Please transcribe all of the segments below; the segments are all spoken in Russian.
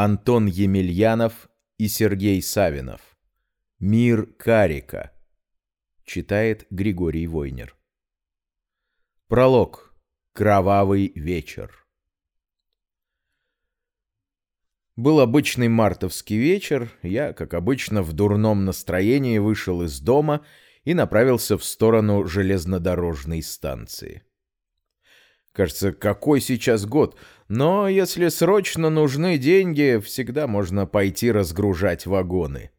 Антон Емельянов и Сергей Савинов. Мир Карика. Читает Григорий Войнер. Пролог. Кровавый вечер. Был обычный мартовский вечер, я, как обычно, в дурном настроении вышел из дома и направился в сторону железнодорожной станции. Кажется, какой сейчас год, но если срочно нужны деньги, всегда можно пойти разгружать вагоны.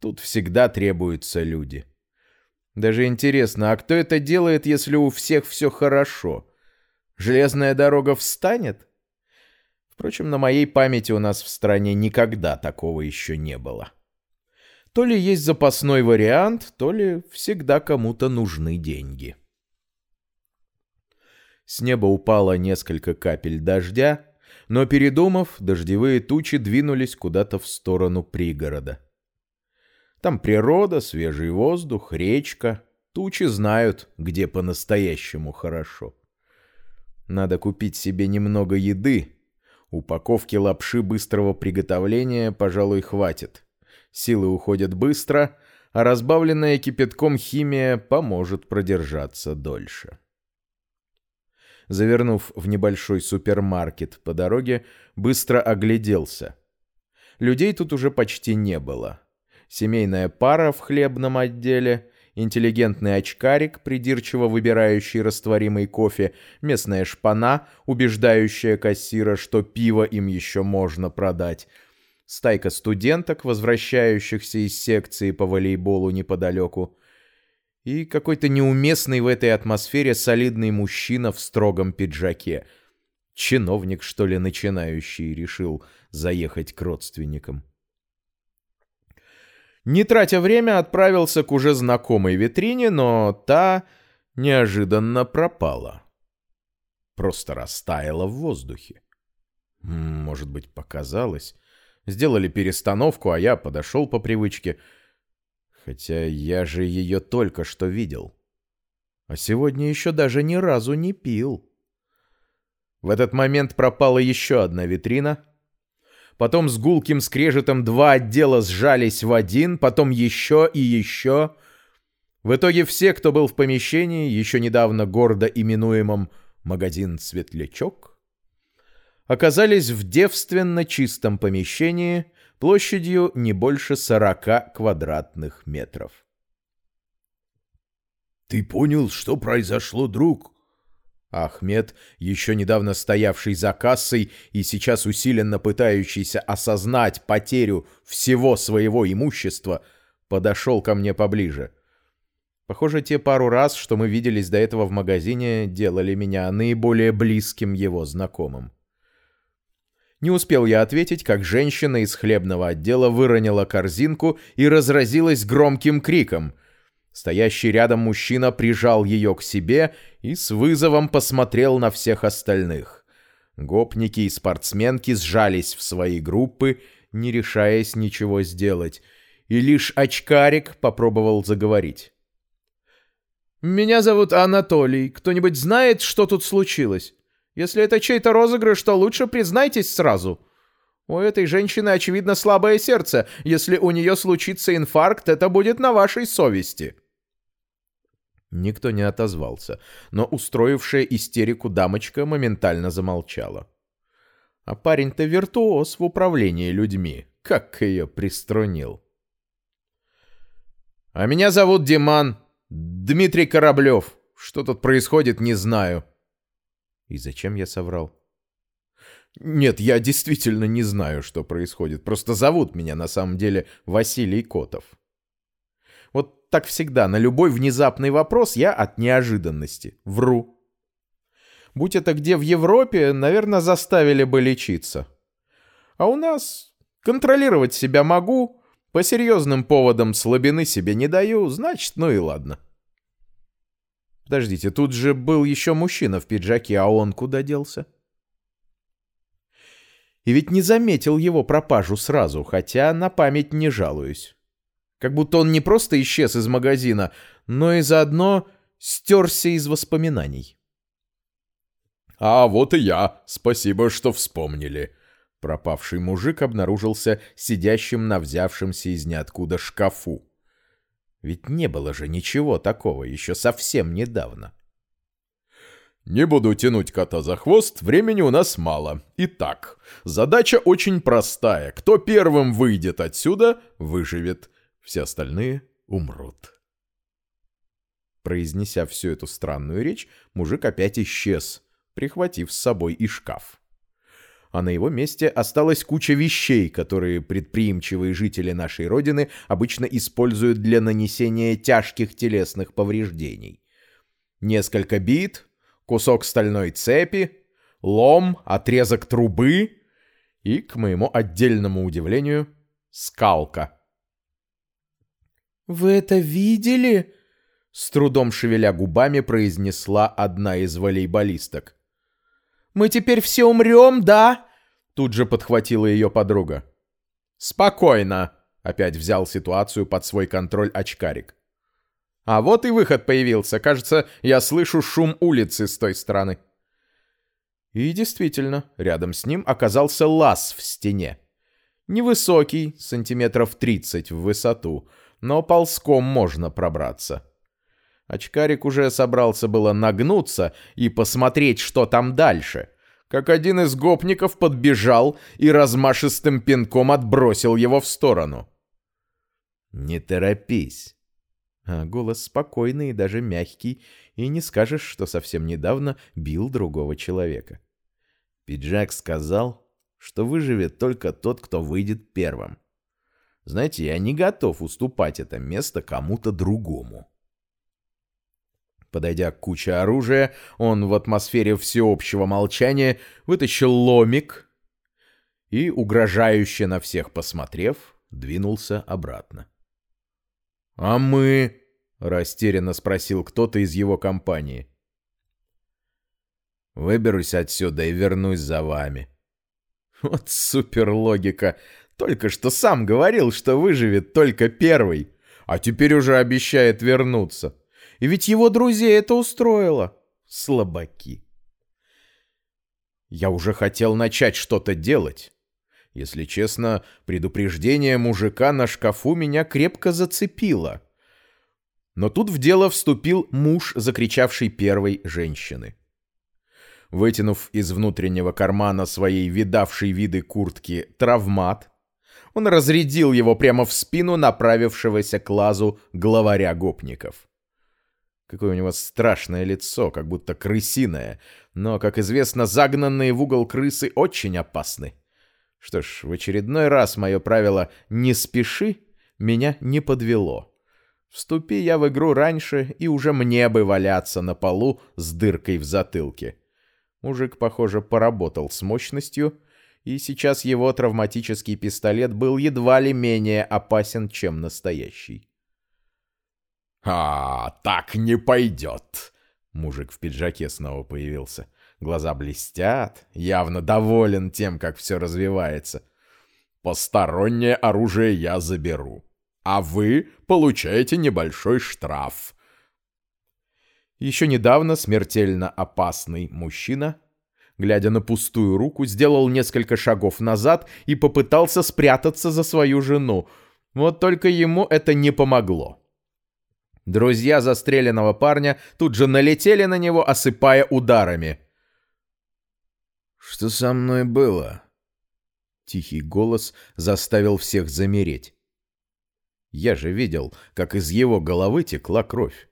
Тут всегда требуются люди. Даже интересно, а кто это делает, если у всех все хорошо? Железная дорога встанет? Впрочем, на моей памяти у нас в стране никогда такого еще не было. То ли есть запасной вариант, то ли всегда кому-то нужны деньги. С неба упало несколько капель дождя, но, передумав, дождевые тучи двинулись куда-то в сторону пригорода. Там природа, свежий воздух, речка. Тучи знают, где по-настоящему хорошо. Надо купить себе немного еды, Упаковки лапши быстрого приготовления, пожалуй, хватит. Силы уходят быстро, а разбавленная кипятком химия поможет продержаться дольше. Завернув в небольшой супермаркет по дороге, быстро огляделся. Людей тут уже почти не было. Семейная пара в хлебном отделе, интеллигентный очкарик, придирчиво выбирающий растворимый кофе, местная шпана, убеждающая кассира, что пиво им еще можно продать, стайка студенток, возвращающихся из секции по волейболу неподалеку, и какой-то неуместный в этой атмосфере солидный мужчина в строгом пиджаке. Чиновник, что ли, начинающий, решил заехать к родственникам. Не тратя время, отправился к уже знакомой витрине, но та неожиданно пропала. Просто растаяла в воздухе. Может быть, показалось. Сделали перестановку, а я подошел по привычке. Хотя я же ее только что видел. А сегодня еще даже ни разу не пил. В этот момент пропала еще одна витрина, Потом с гулким скрежетом два отдела сжались в один, потом еще и еще. В итоге все, кто был в помещении, еще недавно гордо именуемом «магазин Светлячок», оказались в девственно чистом помещении площадью не больше сорока квадратных метров. «Ты понял, что произошло, друг?» Ахмед, еще недавно стоявший за кассой и сейчас усиленно пытающийся осознать потерю всего своего имущества, подошел ко мне поближе. Похоже, те пару раз, что мы виделись до этого в магазине, делали меня наиболее близким его знакомым. Не успел я ответить, как женщина из хлебного отдела выронила корзинку и разразилась громким криком — Стоящий рядом мужчина прижал ее к себе и с вызовом посмотрел на всех остальных. Гопники и спортсменки сжались в свои группы, не решаясь ничего сделать, и лишь очкарик попробовал заговорить. «Меня зовут Анатолий. Кто-нибудь знает, что тут случилось? Если это чей-то розыгрыш, то лучше признайтесь сразу. У этой женщины, очевидно, слабое сердце. Если у нее случится инфаркт, это будет на вашей совести». Никто не отозвался, но устроившая истерику дамочка моментально замолчала. А парень-то виртуоз в управлении людьми. Как ее приструнил. «А меня зовут Диман. Дмитрий Кораблев. Что тут происходит, не знаю». И зачем я соврал? Нет, я действительно не знаю, что происходит. Просто зовут меня на самом деле Василий Котов. Вот так всегда, на любой внезапный вопрос я от неожиданности вру. Будь это где в Европе, наверное, заставили бы лечиться. А у нас контролировать себя могу, по серьезным поводам слабины себе не даю, значит, ну и ладно. Подождите, тут же был еще мужчина в пиджаке, а он куда делся? И ведь не заметил его пропажу сразу, хотя на память не жалуюсь. Как будто он не просто исчез из магазина, но и заодно стерся из воспоминаний. «А вот и я. Спасибо, что вспомнили». Пропавший мужик обнаружился сидящим на взявшемся из ниоткуда шкафу. Ведь не было же ничего такого еще совсем недавно. Не буду тянуть кота за хвост, времени у нас мало. Итак, задача очень простая. Кто первым выйдет отсюда, выживет. Все остальные умрут. Произнеся всю эту странную речь, мужик опять исчез, прихватив с собой и шкаф. А на его месте осталась куча вещей, которые предприимчивые жители нашей родины обычно используют для нанесения тяжких телесных повреждений. Несколько бит, кусок стальной цепи, лом, отрезок трубы и, к моему отдельному удивлению, скалка. «Вы это видели?» С трудом шевеля губами произнесла одна из волейболисток. «Мы теперь все умрем, да?» Тут же подхватила ее подруга. «Спокойно!» — опять взял ситуацию под свой контроль очкарик. А вот и выход появился. Кажется, я слышу шум улицы с той стороны. И действительно, рядом с ним оказался лаз в стене. Невысокий, сантиметров 30 в высоту, но ползком можно пробраться. Очкарик уже собрался было нагнуться и посмотреть, что там дальше, как один из гопников подбежал и размашистым пинком отбросил его в сторону. «Не торопись», а голос спокойный и даже мягкий, и не скажешь, что совсем недавно бил другого человека. Пиджак сказал, что выживет только тот, кто выйдет первым. Знаете, я не готов уступать это место кому-то другому. Подойдя к куче оружия, он в атмосфере всеобщего молчания вытащил ломик и, угрожающе на всех посмотрев, двинулся обратно. «А мы?» — растерянно спросил кто-то из его компании. «Выберусь отсюда и вернусь за вами». Вот суперлогика. Только что сам говорил, что выживет только первый, а теперь уже обещает вернуться. И ведь его друзей это устроило. Слабаки. Я уже хотел начать что-то делать. Если честно, предупреждение мужика на шкафу меня крепко зацепило. Но тут в дело вступил муж, закричавший первой женщины. Вытянув из внутреннего кармана своей видавшей виды куртки травмат, он разрядил его прямо в спину направившегося к лазу главаря гопников. Какое у него страшное лицо, как будто крысиное, но, как известно, загнанные в угол крысы очень опасны. Что ж, в очередной раз мое правило «не спеши» меня не подвело. Вступи я в игру раньше, и уже мне бы валяться на полу с дыркой в затылке. Мужик, похоже, поработал с мощностью, и сейчас его травматический пистолет был едва ли менее опасен, чем настоящий. «А, так не пойдет!» Мужик в пиджаке снова появился. Глаза блестят, явно доволен тем, как все развивается. «Постороннее оружие я заберу, а вы получаете небольшой штраф». Еще недавно смертельно опасный мужчина, глядя на пустую руку, сделал несколько шагов назад и попытался спрятаться за свою жену. Вот только ему это не помогло. Друзья застреленного парня тут же налетели на него, осыпая ударами. «Что со мной было?» Тихий голос заставил всех замереть. Я же видел, как из его головы текла кровь.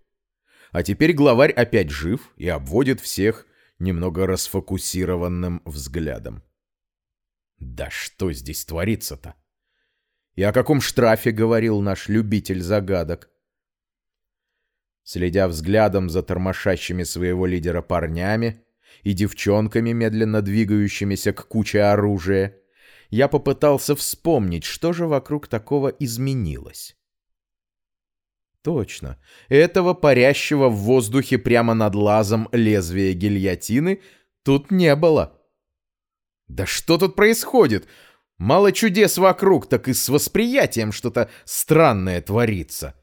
А теперь главарь опять жив и обводит всех немного расфокусированным взглядом. Да что здесь творится-то? И о каком штрафе говорил наш любитель загадок? Следя взглядом за тормошащими своего лидера парнями, и девчонками, медленно двигающимися к куче оружия, я попытался вспомнить, что же вокруг такого изменилось. Точно, этого парящего в воздухе прямо над лазом лезвия гильотины тут не было. Да что тут происходит? Мало чудес вокруг, так и с восприятием что-то странное творится.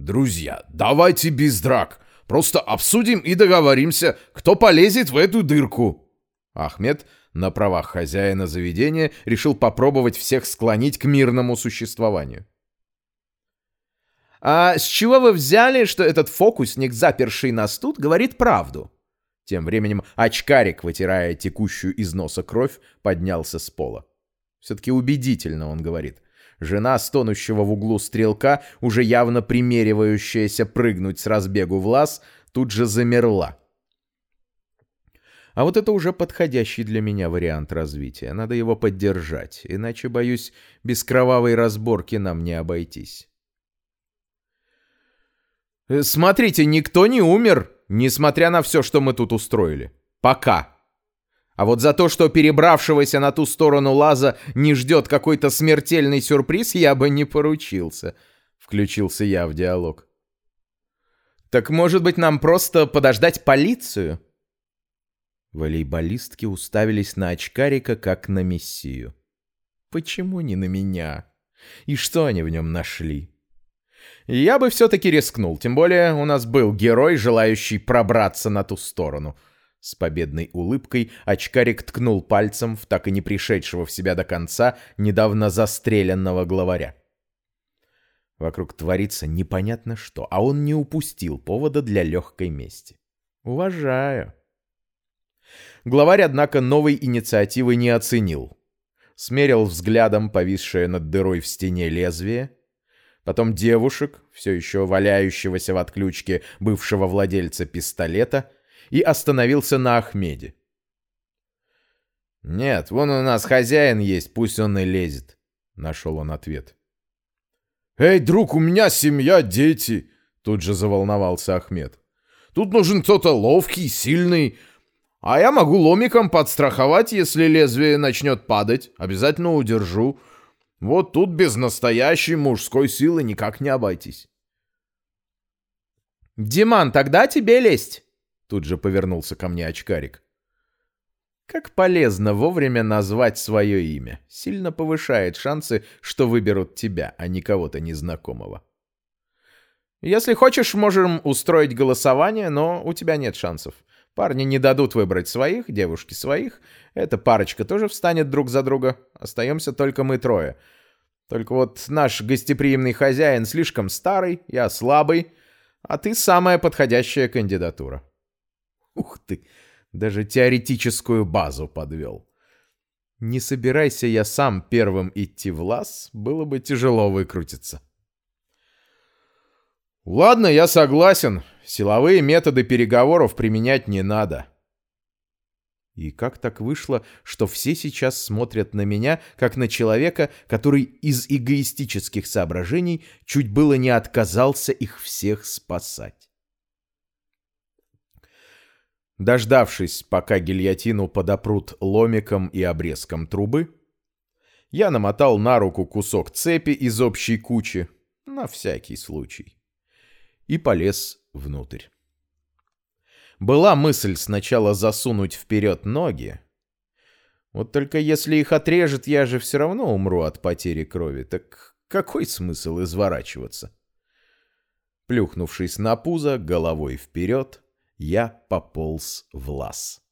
«Друзья, давайте без драк. Просто обсудим и договоримся, кто полезет в эту дырку». Ахмед на правах хозяина заведения решил попробовать всех склонить к мирному существованию. «А с чего вы взяли, что этот фокусник, заперший нас тут, говорит правду?» Тем временем очкарик, вытирая текущую из носа кровь, поднялся с пола. Все-таки убедительно, он говорит. Жена стонущего в углу стрелка, уже явно примеривающаяся прыгнуть с разбегу в лаз, тут же замерла. А вот это уже подходящий для меня вариант развития. Надо его поддержать, иначе, боюсь, без кровавой разборки нам не обойтись. Э, «Смотрите, никто не умер, несмотря на все, что мы тут устроили. Пока!» А вот за то, что перебравшегося на ту сторону лаза не ждет какой-то смертельный сюрприз, я бы не поручился. Включился я в диалог. Так может быть нам просто подождать полицию? Волейболистки уставились на очкарика, как на мессию. Почему не на меня? И что они в нем нашли? Я бы все-таки рискнул, тем более у нас был герой, желающий пробраться на ту сторону — с победной улыбкой очкарик ткнул пальцем в так и не пришедшего в себя до конца недавно застреленного главаря. Вокруг творится непонятно что, а он не упустил повода для легкой мести. Уважаю. Главарь, однако, новой инициативы не оценил. Смерил взглядом повисшее над дырой в стене лезвие, потом девушек, все еще валяющегося в отключке бывшего владельца пистолета, и остановился на Ахмеде. «Нет, вон у нас хозяин есть, пусть он и лезет», — нашел он ответ. «Эй, друг, у меня семья, дети!» — тут же заволновался Ахмед. «Тут нужен кто-то ловкий, сильный, а я могу ломиком подстраховать, если лезвие начнет падать. Обязательно удержу. Вот тут без настоящей мужской силы никак не обойтись». «Диман, тогда тебе лезть!» Тут же повернулся ко мне очкарик. Как полезно вовремя назвать свое имя. Сильно повышает шансы, что выберут тебя, а не кого-то незнакомого. Если хочешь, можем устроить голосование, но у тебя нет шансов. Парни не дадут выбрать своих, девушки своих. Эта парочка тоже встанет друг за друга. Остаемся только мы трое. Только вот наш гостеприимный хозяин слишком старый, я слабый, а ты самая подходящая кандидатура. Ух ты, даже теоретическую базу подвел. Не собирайся я сам первым идти в лаз, было бы тяжело выкрутиться. Ладно, я согласен. Силовые методы переговоров применять не надо. И как так вышло, что все сейчас смотрят на меня, как на человека, который из эгоистических соображений чуть было не отказался их всех спасать? Дождавшись, пока гильотину подопрут ломиком и обрезком трубы, я намотал на руку кусок цепи из общей кучи, на всякий случай, и полез внутрь. Была мысль сначала засунуть вперед ноги, вот только если их отрежет, я же все равно умру от потери крови, так какой смысл изворачиваться? Плюхнувшись на пузо, головой вперед, я пополз в лаз.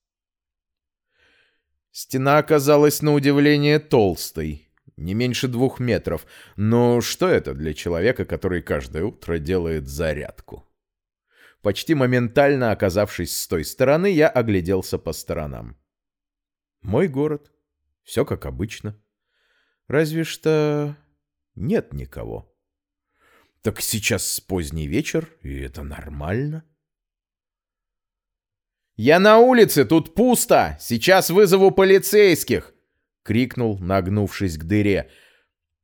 Стена оказалась на удивление толстой, не меньше двух метров. Но что это для человека, который каждое утро делает зарядку? Почти моментально оказавшись с той стороны, я огляделся по сторонам. Мой город. Все как обычно. Разве что нет никого. Так сейчас поздний вечер, и это нормально. «Я на улице, тут пусто! Сейчас вызову полицейских!» — крикнул, нагнувшись к дыре.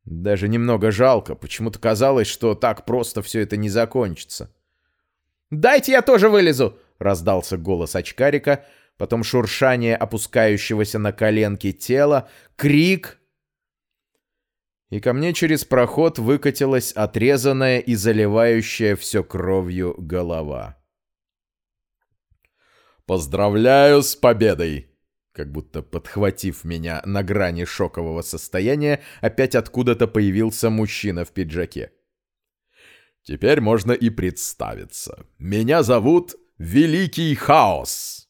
Даже немного жалко, почему-то казалось, что так просто все это не закончится. «Дайте я тоже вылезу!» — раздался голос очкарика, потом шуршание опускающегося на коленки тела, крик, и ко мне через проход выкатилась отрезанная и заливающая все кровью голова. Поздравляю с победой!» Как будто подхватив меня на грани шокового состояния, опять откуда-то появился мужчина в пиджаке. Теперь можно и представиться. Меня зовут Великий Хаос.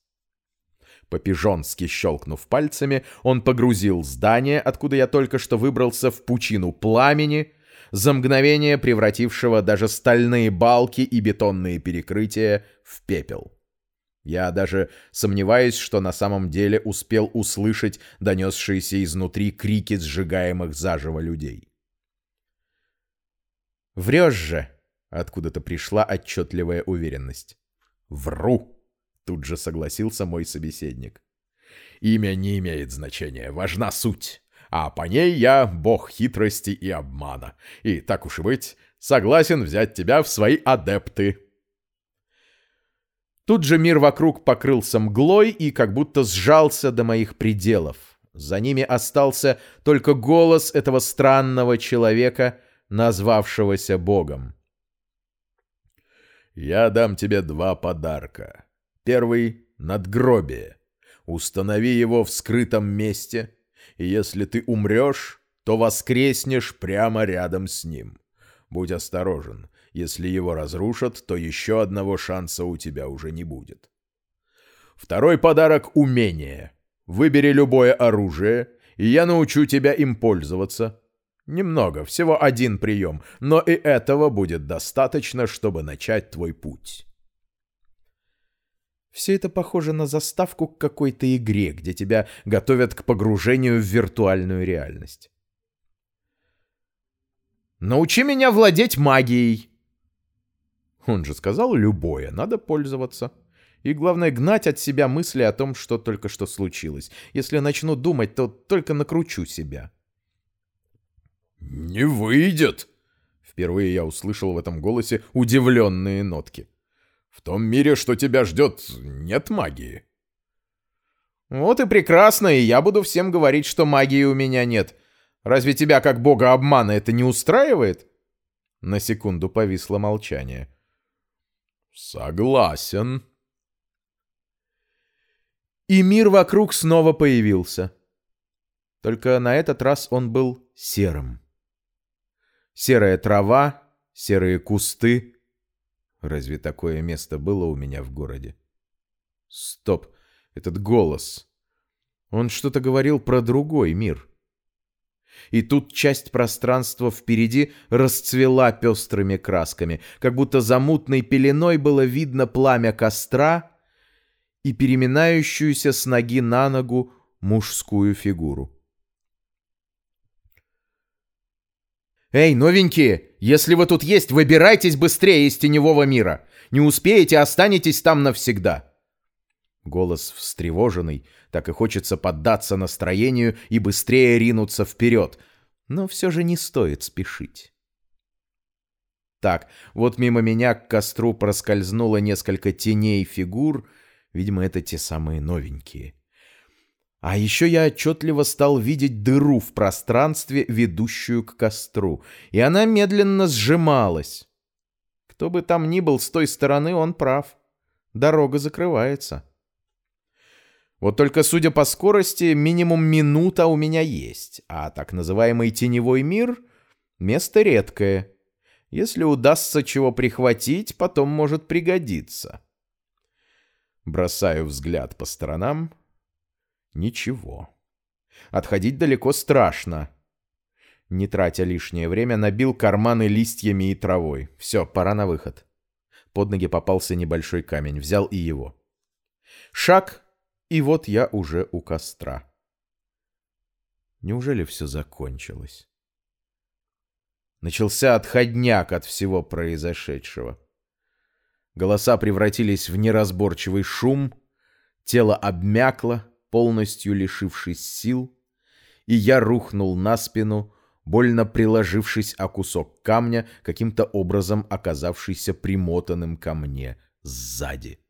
По-пижонски щелкнув пальцами, он погрузил здание, откуда я только что выбрался, в пучину пламени, за мгновение превратившего даже стальные балки и бетонные перекрытия в пепел. Я даже сомневаюсь, что на самом деле успел услышать донесшиеся изнутри крики сжигаемых заживо людей. «Врешь же!» — откуда-то пришла отчетливая уверенность. «Вру!» — тут же согласился мой собеседник. «Имя не имеет значения, важна суть, а по ней я бог хитрости и обмана, и, так уж и быть, согласен взять тебя в свои адепты». Тут же мир вокруг покрылся мглой и как будто сжался до моих пределов. За ними остался только голос этого странного человека, назвавшегося Богом. «Я дам тебе два подарка. Первый — надгробие. Установи его в скрытом месте, и если ты умрешь, то воскреснешь прямо рядом с ним. Будь осторожен, если его разрушат, то еще одного шанса у тебя уже не будет. Второй подарок — умение. Выбери любое оружие, и я научу тебя им пользоваться. Немного, всего один прием, но и этого будет достаточно, чтобы начать твой путь. Все это похоже на заставку к какой-то игре, где тебя готовят к погружению в виртуальную реальность. «Научи меня владеть магией!» Он же сказал любое, надо пользоваться. И главное, гнать от себя мысли о том, что только что случилось. Если начну думать, то только накручу себя. «Не выйдет!» Впервые я услышал в этом голосе удивленные нотки. «В том мире, что тебя ждет, нет магии». «Вот и прекрасно, и я буду всем говорить, что магии у меня нет. Разве тебя, как бога обмана, это не устраивает?» На секунду повисло молчание. «Согласен». И мир вокруг снова появился. Только на этот раз он был серым. Серая трава, серые кусты. Разве такое место было у меня в городе? Стоп, этот голос. Он что-то говорил про другой мир. И тут часть пространства впереди расцвела пестрыми красками, как будто за мутной пеленой было видно пламя костра и переминающуюся с ноги на ногу мужскую фигуру. «Эй, новенькие, если вы тут есть, выбирайтесь быстрее из теневого мира. Не успеете, останетесь там навсегда». Голос встревоженный, так и хочется поддаться настроению и быстрее ринуться вперед. Но все же не стоит спешить. Так, вот мимо меня к костру проскользнуло несколько теней фигур. Видимо, это те самые новенькие. А еще я отчетливо стал видеть дыру в пространстве, ведущую к костру, и она медленно сжималась. Кто бы там ни был с той стороны, он прав. Дорога закрывается. Вот только, судя по скорости, минимум минута у меня есть, а так называемый теневой мир — место редкое. Если удастся чего прихватить, потом может пригодиться. Бросаю взгляд по сторонам — Ничего. Отходить далеко страшно. Не тратя лишнее время, набил карманы листьями и травой. Все, пора на выход. Под ноги попался небольшой камень. Взял и его. Шаг, и вот я уже у костра. Неужели все закончилось? Начался отходняк от всего произошедшего. Голоса превратились в неразборчивый шум, тело обмякло, полностью лишившись сил, и я рухнул на спину, больно приложившись о кусок камня, каким-то образом оказавшийся примотанным ко мне сзади.